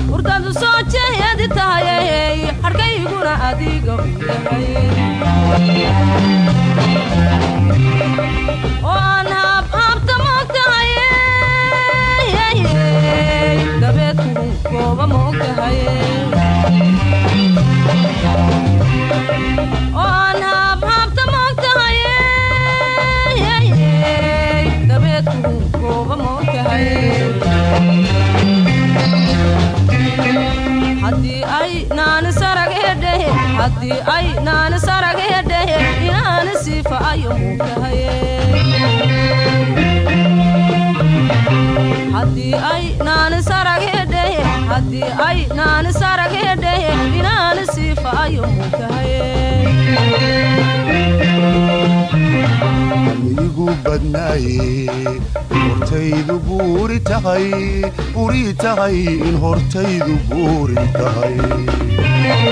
hurdadu soo jehyadi tahayey harkayguna adiga u yahay igu badnaaye hortaydu buuri tahay buuri tahay in hortaydu buuri tahay.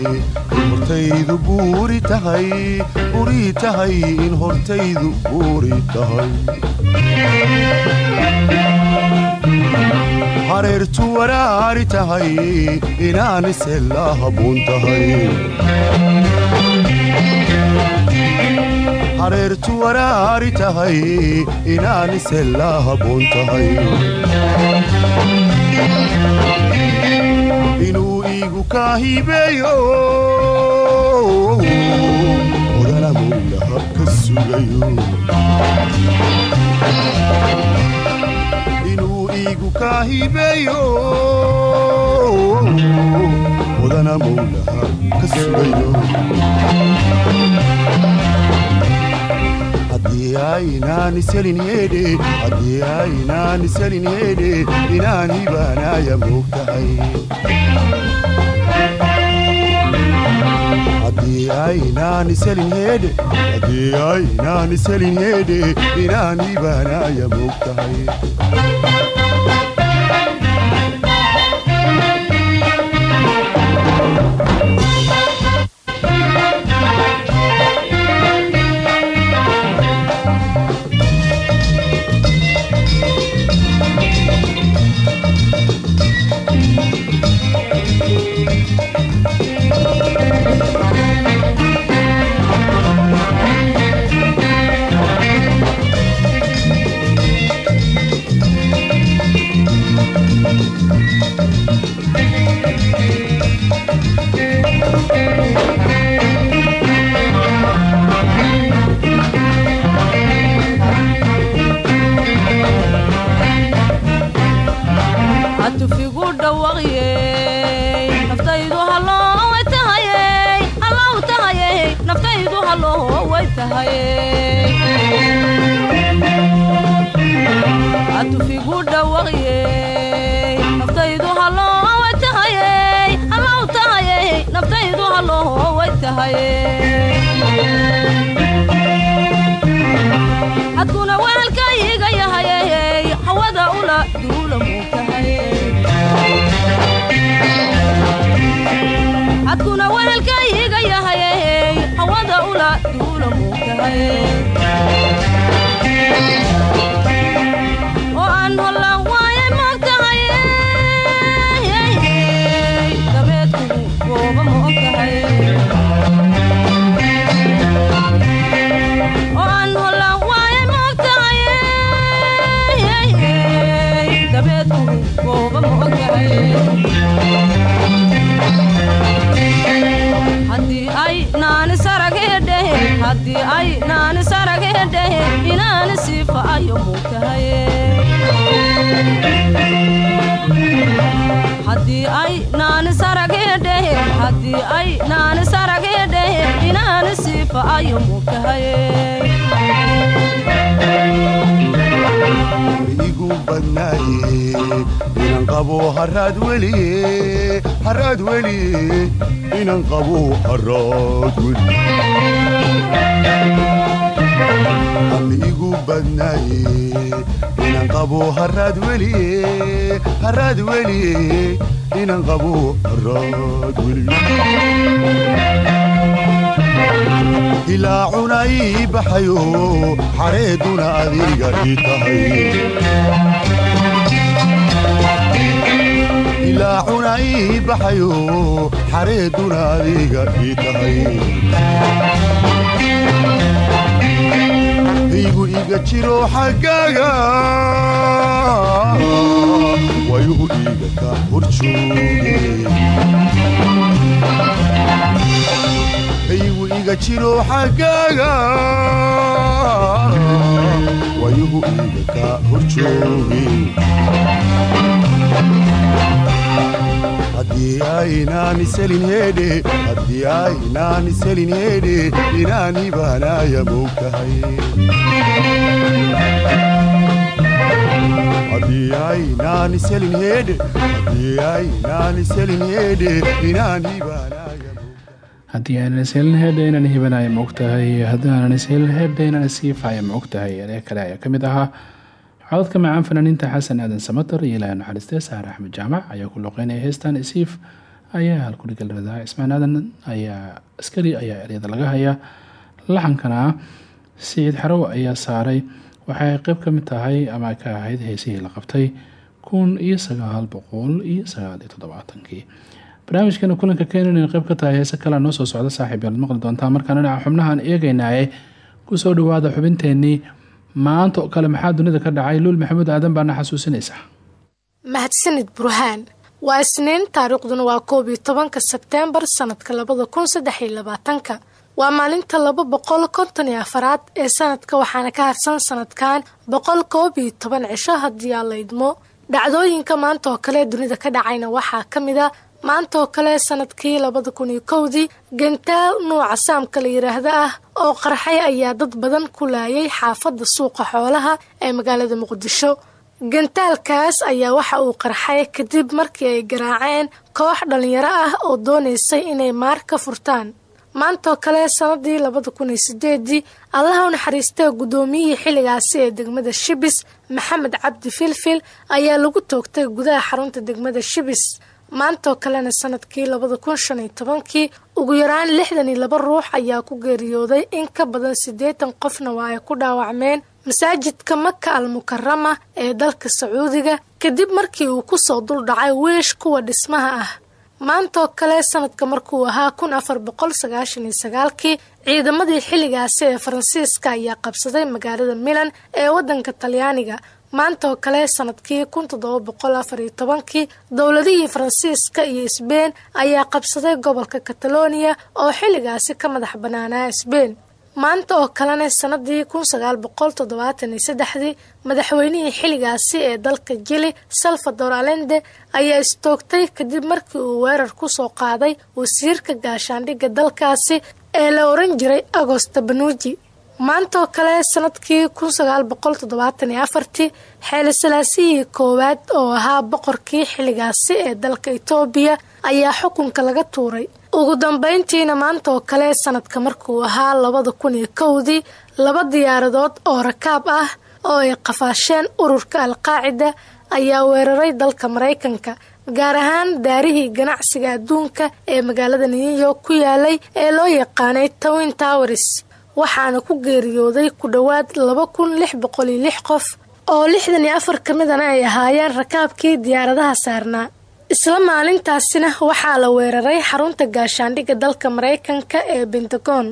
Hortaydu buuri tahay buuri tahay in hortaydu buuri tahay. Hareertu waraari tahay inaanise la haboon tahay hareertu waraari tahay inaanise la haboon tahay inuu iigu kaa hibeeyo odana mowlaha ka sugayo inuu iigu kaa hibeeyo odana mowlaha ka sugayo aynaan iselin yeedhe inaan hibaanaya moogtahay hadkuna hadkuna weelkayga yahayey hawada ula duula muugtahay oo aan hollaan waaye moogtahay dabeedkugu gooba moogtahay oo aan hollaan waaye moogtahay dabeedkugu gooba moogtahay haddii ay naani saragedhehe haddii ay naani saragedhehe inaani siifaayo muugtahaye haddii ay naani saragedhehe haddii ay naani saragedhehe inaani siifaayo muugtahaye igu badnaaye inan qabo haraad weliye haraad weliye inan qabo haraad weliye igu badnaaye inan qabo haraad weliye haraad weliye inan qabo haraad weliye ilaacuna ii baxayo xareeduna adiga ii tahay ilaacuna ii baxayo xareeduna adiga ii tahay igu iga jiro xaggaaga wayuhu iiga ka horjooge iga jiro xaggaaga wayuhu iiga ka horjooge haddii aynaan iselin heedhe haddii aynaan iselin heedhe inaan ibaanaya moogtahay haddii aynaan iselin heedhe haddii aynaan iselin heedhe inaan ibaanaya haddii aanan ishelin heedha inaan hibanayo ma ogtahay haddii aanan ishelin heedha inaan siifayo ma ogtahay eree kale ayaa ka mid ahaa cododka macaan fanaaniinta xasan aadan samatar iyo ilaahay naxariistee saare axmed jaamac ayaa ku loqeynaya heestan isiif ayaa halkudhigalradaa ismaan aadan ayaa askari ayaa eryada laga hayaa laxankana siciid xarow ayaa saaray waxay qeyb ka mid tahay ama ka ahayd heesihii la qabtay kun iyo sagaal boqol iyo sagaal iyo toddobaatankii barnaamijkeena kulanka keenan in qayb ka tahay heese kalea noo soo socda saaxiib yaad maqli doontaa markaan dhinaca xubnahaan eegeynaaye ku soo dhawaada xubinteenii maanta oo kale maxaa dunida ka dhacay? Luul maxamuud aadan baana xasuusinaysaa mahadsanid burhaan. Waa isniin taariikhduna waa koob iyo tobanka sebteembar sanadka labada kun saddex iyo labaatanka. Waa maalinta laba boqol konton iyo afaraad ee sanadka waxaana ka harsan sanadkan boqol koob iyo toban cisho haddii aan la idmo. Dhacdooyinka maanta kale dunida ka dhacayna waxaa ka mid a maanta oo kale sannadkii labada kun iyo kowdii gantaal nuuca saamka la yiraahda ah oo qarxay ayaa dad badan ku laayay xaafadda suuqa xoolaha ee magaalada muqdisho. Gantaalkaas ayaa waxa uu qarxay kadib markii ay garaaceen koox dhalinyaro ah oo doonaysay inay maar ka furtaan. Maantaoo kale sanadii labada kun iyo sideedii allaha u guddoomiyihii xilligaasi ee degmada shibis maxamed cabdi filfil ayaa lagu toogtay gudaha xarunta degmada shibis maantaoo kalena sannadkii labada kun shan iyo tobankii ugu yaraan lixdan iyo laba ruux ayaa ku geeriyooday in ka badan siddeetan qofna waa ay ku dhaawacmeen masaajidka maka al mukarama ee dalka sacuudiga kadib markii uu ku soo duldhacay wiish kuwa dhismaha ah. Maantaoo kale sanadka markuu ahaa kun afar boqol sagaashan iyo sagaalkii ciidamadii xilligaasi ee faransiiska ayaa qabsaday magaalada milan ee waddanka talyaaniga maanta oo kale sannadkii kun toddoba boqol afar iyo tobankii dowladihii faransiiska iyo sbein ayaa qabsaday gobolka kataloniya oo xilligaasi ka madax banaanaa sbein maanta oo kalena sanadii kun sagaal boqol toddobaatan iyo saddexdii madaxweynihii xilligaasi ee dalka jili salvador alende ayaa istoogtay kadib markii uu weerar ku soo qaaday wasiirka gaashaandhigga dalkaasi ee la oran jiray agosta banuuji maanta oo kale sannadkii kun sagaal boqol toddobaatan iyo afartii salaasihii koowaad oo ahaa boqorkii xilligaasi ee dalka itoobiya ayaa xukunka laga tuuray. Ugu dambeyntiina maanta kale sanadka markuu ahaa labada kun iyo kowdii laba diyaaradood oo rakaab ah oo ay qafaasheen ururka alqaacida ayaa weeraray dalka maraykanka gaar ahaan daarihii ganacsiga adduunka ee magaalada new york ku yaalay ee loo yaqaanay towin towers waxaana ku geeriyooday ku dhowaad laba kun lix boqol lix qof oo lixdan iyo afar ka midana ay ahaayeen rakaabkii diyaaradaha saarnaa. Isla maalintaasina waxaa la weeraray xarunta gaashaandhigga dalka maraykanka ee bentagon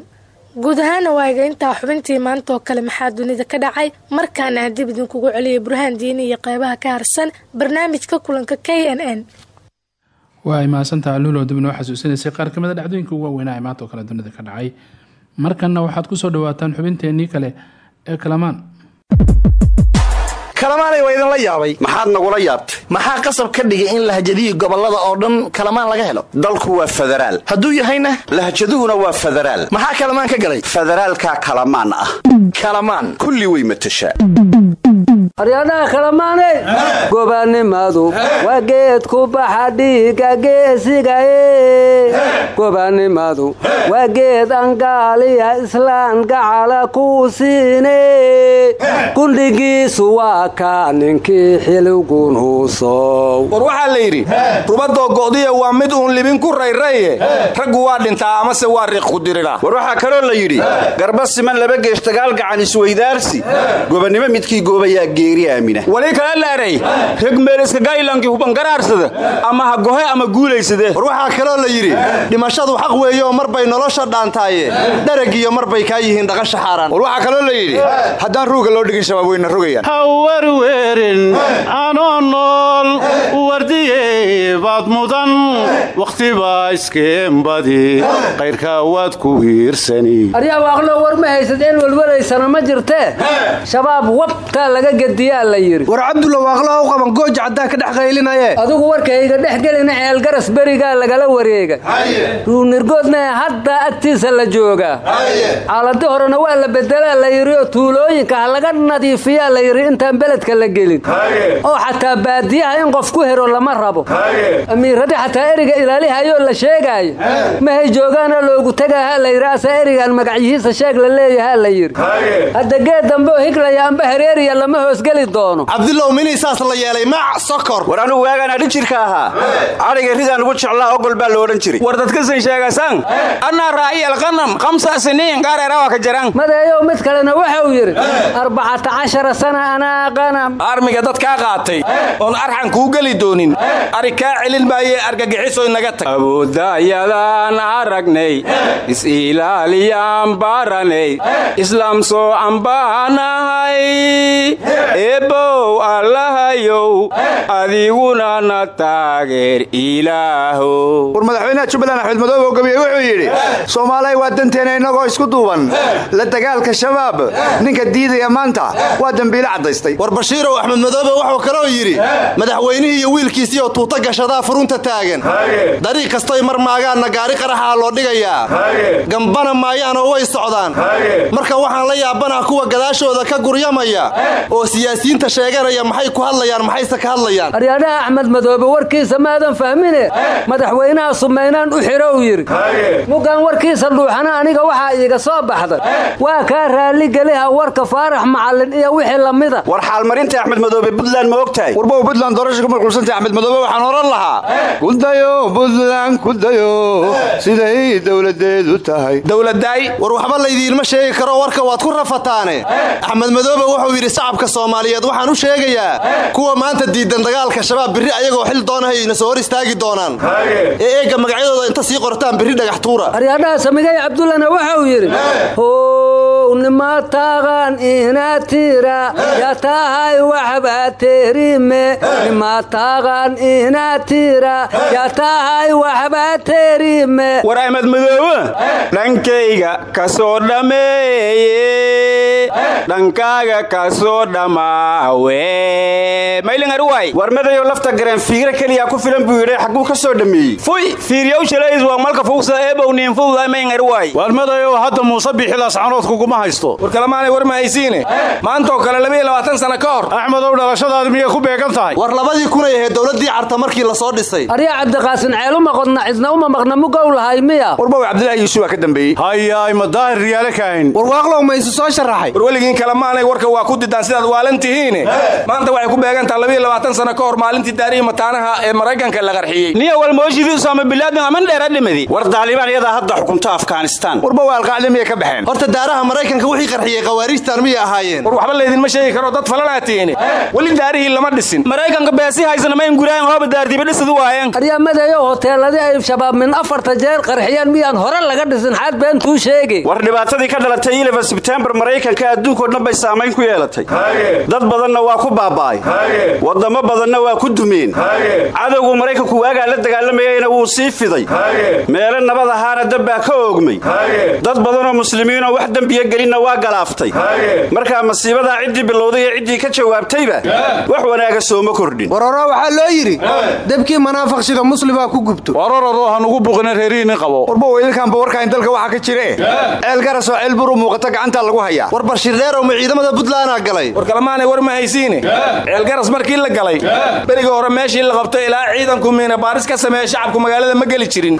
guud ahaana waaga xubintii maanta oo kale maxaa dunida ka dhacay? Markaana aan dib idinkugu celiyay burhaan diini iyo qeybaha ka harsan barnaamijka kulanka k n n. Waa ay mahadsantaha luulow dib noo xasuusinaysay qaar kamida dhacdooyinka ugu waaweynaa ee maanta oo kale dunida ka dhacay markanna waxaad ku soo dhawaataan xubinteenii kale ee kalamaan. Kalamaanay waa idinla yaabay. Maxaad nagula yaabtay? Maxaa qasab ka dhigay in lahjadihii gobollada oo dhan kalamaan laga helo? Dalku waa federaal hadduu yahayna? Lahjaduhuna waa federaal maxaa kalamaan ka galay? Federaalkaa kalamaan ah. Kalamaan. Kulli way matashaa aryadhaha kalamaaney gobaannimadu waa geed ku baxa dhiiga geesigae gobaannimadu waa geed angaaliya islaan gacala kuu siine gundhigiisu waa kaa ninkii xiligunuusow war waxaa la yidhi rubadoo go'diya waa mid uun libin ku rayraye raggu waa dhintaa amase waa riiq ku dirira. War waxaa kaloo la yidhi garba siman laba geesh dagaal gacan isweydaarsi gobannimo midkii goobayaa geeri aamina wali kala laaray. Reg meeliska gaylankii hubangaraarsada ama ha gohe ama guulaysade. War waxaa kaloo la yidhi dhimashadu xaq weeyeoo mar bay nolosha dhaantaaye. Dharagiyo mar bay kaa yihiin dhaqasha xaaraan. War waxaa kaloo la yidhi haddaan ruuga loo dhigin shabaab weyna rogayaan hawarweerin anoo nool wardiyey baad mudan wakhtibaa iskeenbadi qayrkaa waad ku hiirsani. Aryaa waaqlo war ma haysad welwelaysana ma jirtee shabaab wabtaa laga gediyaa la yidhi. War cabdulla waaqlo u qaban gooja caddaa ka dhex qaylinaye. Adigu warkayga dhex gelina ceelgaras berigaa lagala wareega. Ruunirgoodna haddaa agtiisa la joogaa caaladi horena waa la bedelaa la yidhi oo tuulooyinka ha laga nadiifiyaa la yidhi intaan beledka la gelin. Oo xataa baadiyaha in qof ku hero lama rabo. Amiiradi xataa eriga ilaalihayoo la sheegaayo mahay joogaana loogu tegaaha la yidhi ase erigan magacyihiisa sheeg la leeyaha la yidhi. Hadda geed dambe oo higlaya amba hereeriya lama hoos geli doono. Cabdilow minii saas la yeelay mac sokor. War anugu waagaan adhi jirka ahaa. Adhiga ridaan ugu jeclaa ogol baa la odhan jiray. War dadkasan sheegasan annaa raa'iyal qanam khamsa siniin gaareerawa ka jaran madeeyow mid kalena waxa uu yidhi arbacata cashara sana anaa qanam. Armiga dad kaa qaatay oon arxan kuu geli doonin. Ari kaa celin maayee argagixisoy naga tag. Awoodayadaan aragnay is-ilaaliyaan baranay islaam soo ambaanahay. Eebbow allahayow adiguna na taageer ilaahow war madaxweynaha jubbaland axmed madoobe oo gabiye wuxuu yidhi soomaaliya waa danteena innagoo isku duuban. La dagaalka shabaab ninka diidaya maanta waa dembiile caddaystay. War bashiirow axmed madoobe wuxuu kaloo yidhi madaxweynihii iyo wiilkiisiioo tuuta gashadaa furunta taagan dariiq kastoy mar maagaanna gaari qaraxaa loo dhigayaa. Gambana maayaanoo way socdaan marka waxaan la yaabanaha kuwa gadaashooda ka guryamaya oo siyaasiyiinta sheeganaya maxay ku hadlayaan maxayse ka hadlayaan? Aryaadhaha axmed madoobe warkiisa maadan fahmine? Madaxweynaha sumaynaan u xiro uu yidhi mugaan warkiisa dhuuxana aniga waxaa iiga soo baxday waa kaa raalligeliha warka faarax macallin iyo wixii lamida war xaalmarinta axmed madoobe buntland ma og tahay warbow buntland doorasha ku mashquulsantay axmed madoobe waxaan oran lahaa buntland kudayo siday dowladeedu tahay. Dowladaay war waxba laydiinma sheegi karo warka waad ku rafataane. Axmed madoobe wuxuu yidhi shacabka soomaaliyeed waxaan u sheegayaa kuwa maanta diidan dagaalka shabaab birri ayagoo xil doonahay na soo hor istaagi doonaan. Ee eegga magacyadooda inta sii qortaan birri dhagax tuura. Aryaadhaha samigay cabdullana waxa uu yidhi how nima taqan ina tira ya tahay waxba terime nima taqan ina tira ya tahay waxba terime war axmed madoobe? Dhankayga ka soo dhammeeye dhankaaga ka soo dhammaawe maylingaruwaay war madayow lafta gareen fiiro keliya ku filan buu yidhi xagguu ka soo dhammeeyey fuy fiiryow shalays waa malka fugsa eebow niinfowdaay mayngaruwaay war madayow hadda muuse bixilaas canoodkuguma haysto. War kalemaanay war ma haysiine. Maantaoo kale labiiyo labaatan sana ka hor. Axmedow dhalashadaadi miyay ku beegan tahay. War labadii kunay ahayd dowladdii carta markii la soo dhisay cabdiqaasin ceeluma qodna cidna uma maqna mugow lahay miya. Warbow cabdilaahi yuusuf waa ka dambeeyey. Hayaay ma daahir riyaale kaahin war waaqlow ma isu soo sharaxay war weligiin kalemaanay warka waa ku didaan sidaad waalan tihiine. Maanta waxay ku beegantaha labiiyo labaatan sana ka hor maalintii daarihi mataanaha ee maraykanka la qarxiyey. Niya walmooshidii usaama bilaadin aman dheera dhimadi. War daalibaan iyadaa hadda xukunta afghanistaan warbow alqacli miyay ka baxeen. Horta daaraha maraykanka wixii qarxiyey khawaariijtan miyay ahaayeen? War waxba laydinma sheegi karo dad falanaa tihiine. Weli daarihii lama dhisin. Maraykanka beesi haysana mayn guraayan hooba daardiba dhisadu waayeen aryamadeeyo hoteeladii ay shabaab min afarta jeer qarxiyeen miyaan hore laga dhisin? Xaad beentuu sheegi war dhibaatadii ka dhalatay ilfa sebtembar maraykanka adduunkao dhan bay saamayn ku yeelatay. Dad badanna waa ku baaba'ay. Wadamo badanna waa ku dumeen cadowgu maraykanku waagaa la dagaalamayeyna wuu sii fiday. Meelo nabad ahaana dabbaa ka oogmay. Dad badanoo muslimiinoo wax dembiya gelinna waa galaaftay markaa masiibadaa ciddii bilowday ee ciddii ka jawaabtayba wax wanaaga sooma kordhin. Waroro waxaa loo yidhi debkii manaafiq sida muslimaa ku gubto. Warorado hanugu buqina reerihiinni qabo. Warbow idinkaanba warkaan dalka waxaa ka jire. Ceel garas oo ceel buru muuqata gacantaa lagu hayaa war bashir dheerow ma ciidamada buntlandaa galay. War kalemaanay war ma haysiine. Ceelgaras markii la galay. Berigii hore meeshii la qabto ilaa ciidanku miina baaris ka sameeya shacabku magaalada ma geli jirin.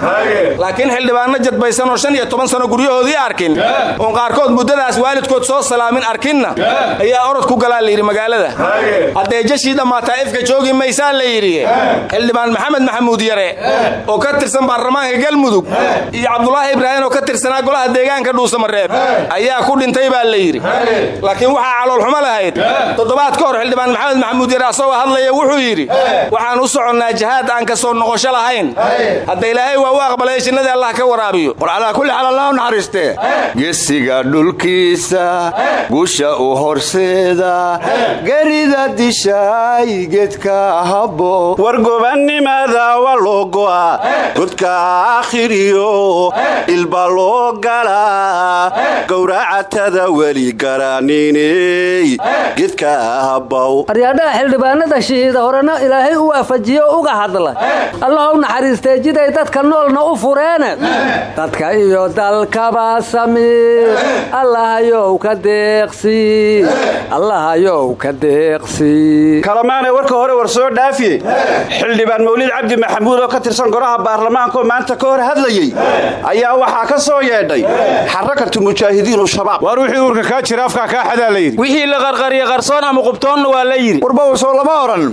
Laakiin xildhibaanno jadbaysan oo shan iyo toban sano guryahoodii arkin. Oon qaarkood muddadaas waalidkood soo salaamin arkinna. Ayaa orod ku galaa layidhi magaalada. Haddee jashii dhammaataa ifka joogi maysaa la yidhi xildhibaan maxamed maxamuud yare oo ka tirsan baarlamaanka galmudug iyo cabdulaahi ibraahim oo ka tirsanaa golaha deegaanka dhuusamareeb ayaa ku dhintay baa la yidhi. Laakiin waxaa caloolxumo lahayd. Toddobaad ka hor xildhibaan maxamed maxamuud yare asagoo hadlaya wuxuu yidhi waxaan u soconnaa jihaad aan ka soo noqosho lahayn. Hadda ilaahay waa u aqbalay jinnadii allah ka waraabiyo. War calaa kulli xaal allah gesiga dhulkiisa gusha u horseeda gerida dishaay geedka habbo. War gobannimada waa loo go'a godka aakhiriyo ilba loo galaa gowracatada weli garaniney gedka habbow aryaadhaha xildhibaanada shahiida horena ilaahay u waafajiyo uga hadla. Allah u naxariistee jiday dadka noolna u fureene. Dadka iyo dalkaba samiir allahayow ka deeqsi. Allahayow ka deeqsi. Kalamaanay warka hore war soo dhaafiye. Xildhibaan mawlid cabdi maxamuud oo ka tirsan golaha baarlamaanka oo maanta ka hor hadlayey ayaa waxaa ka soo yeedhay xarakatu mujaahidiinu shabaab. Waar wixii uurka kaa jira afkaa kaa xadaa la yidhi. Wixii la qarqariye qarsoon ama qubtoonna waa la yidhi. Warbawsoo lama odhan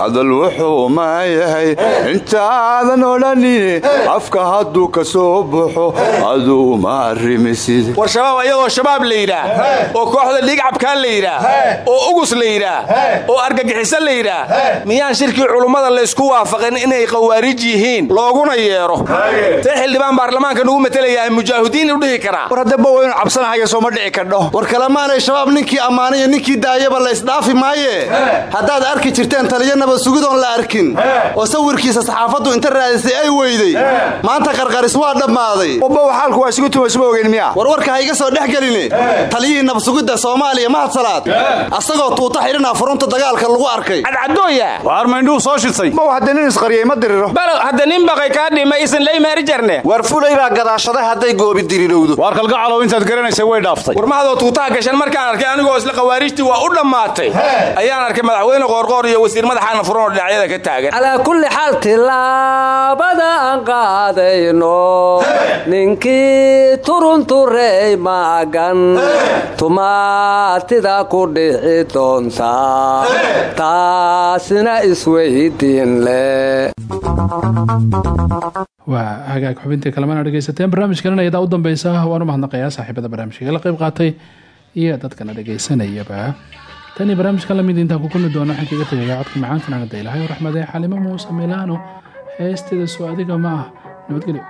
hadal wuxuu ma yahay intaadan odhanine afka hadduu ka soo baxo aduu ma arrimisid war shabaab ayagoo shabaab la yidhaah oo kooxda dhiigcabkaa la yidhaah oo ugus la yidhaah oo argagixiso la yidhaah miyaan shirkii culummada laysku waafaqin inay khawaarij yihiin looguna yeedho see xildhibaan baarlamaanka nugu matelayahay mujaahidiin u dhihi karaa. War haddaba waynu cabsanahayo sooma dhici kadho war kalemaanay shabaab ninkii ammaanay ninkii daayaba la isdhaafi maaye? Haddaad arki jirteen taliyo nabad sugidoon la arkin oo sawirkiisa saxaafaddu inta raadisay ay weyday maanta qarqaris waa dhammaaday. Ubba xaalku waa isugu tumasma ogeyn miya warwarka ha iga soo dhex geline. Taliyihii nabsugidda soomaaliya mahad salaad asagoo tuuta xidhanaa furunta dagaalka lagu arkay. Cadcadooya waar maindhuu soo shitay maw hadda nin isqariyey ma diriro balow hadda nin baqay kaa dhima isan leymaari jarne. War fulay baa gadaashaday hadday goobi dirirowdo waar kalgacalow intaad garanaysay way dhaaftay. War mahadoo tuutaha gashan markaan arkay anigoo isla khawaarijtii waa u dhammaatay. Ayaan arkay madaxweyne qoorqoor iyo wasiir madaxaana furan oo dhinacyada ka taagan. Calaa kulli xaal tilaabada aan qaadayno ninkii turunturey maagan. Tumaatida ku dhici doonta taasina isweydiin leh waa hagaag xubintii kalemana dhegaysateen. Barnaamijkanina iyadaa u dambeysa waan u mahadnaqayaa saaxiibada barnaamijka la qayb qaatay iyo dadkana dhegaysanayaba. Tan iyo barnaamijka la mid intaan ku kulmi doono waxaan kaga tegayaa codka macaankan aan daylahay oo raxmadee xalimo muuse milaano heesteeda soo adiga ma ah nabadgelyo